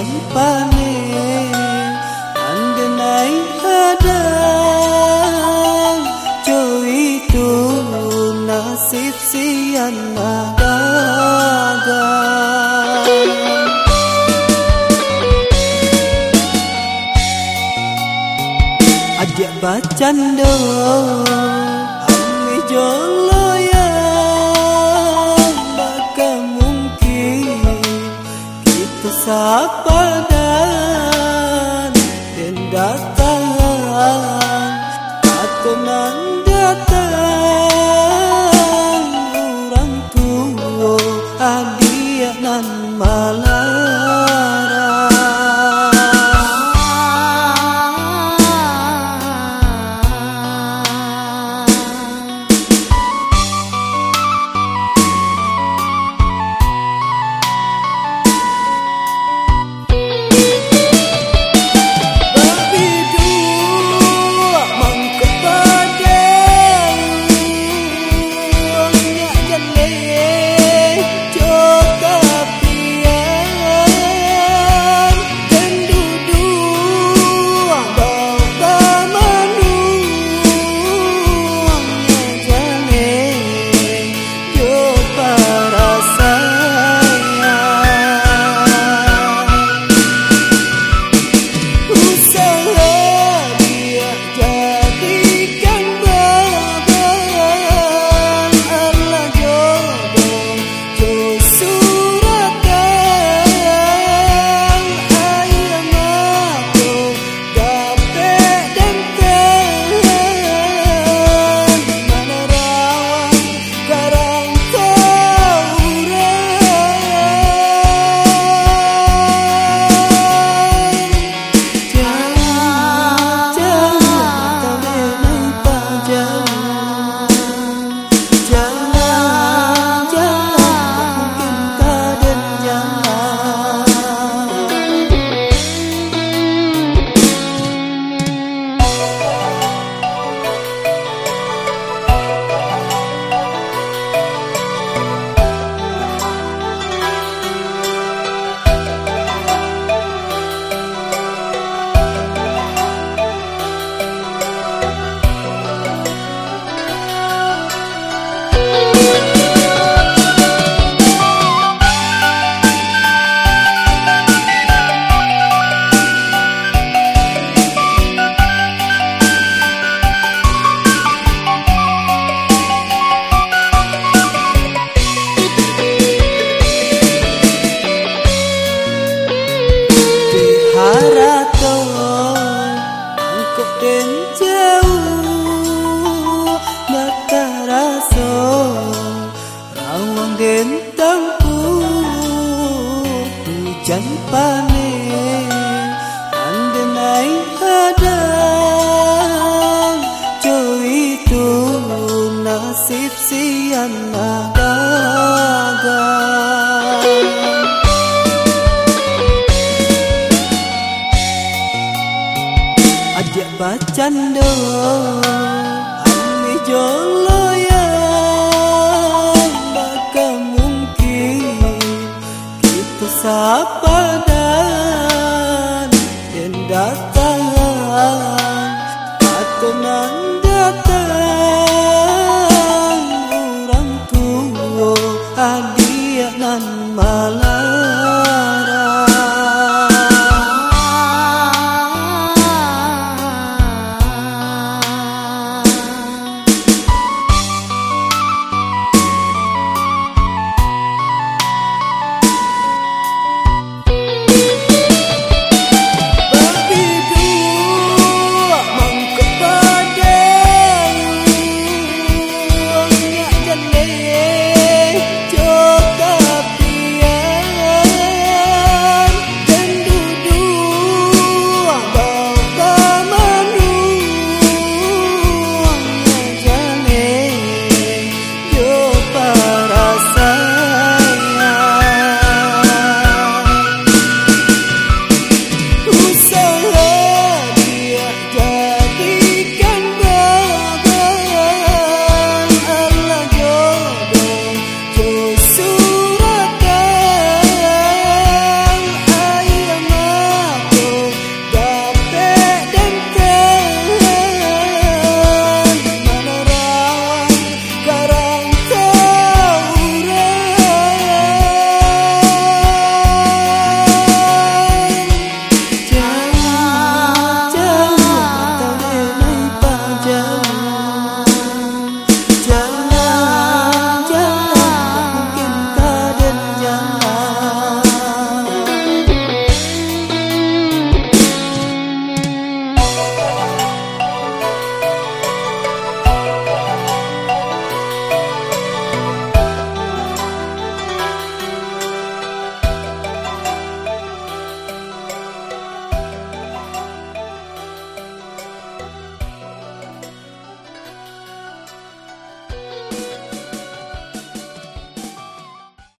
hujan panen anda naik hadang Jauh itu nasib si anak dagang Ajak bacan Ami jolo Kita sapa Dan datang Atau nan datang. sipsian madagang Ajak bacan dong Ani jolo yang Bakal mungkin Kita sapa dan Yang datang.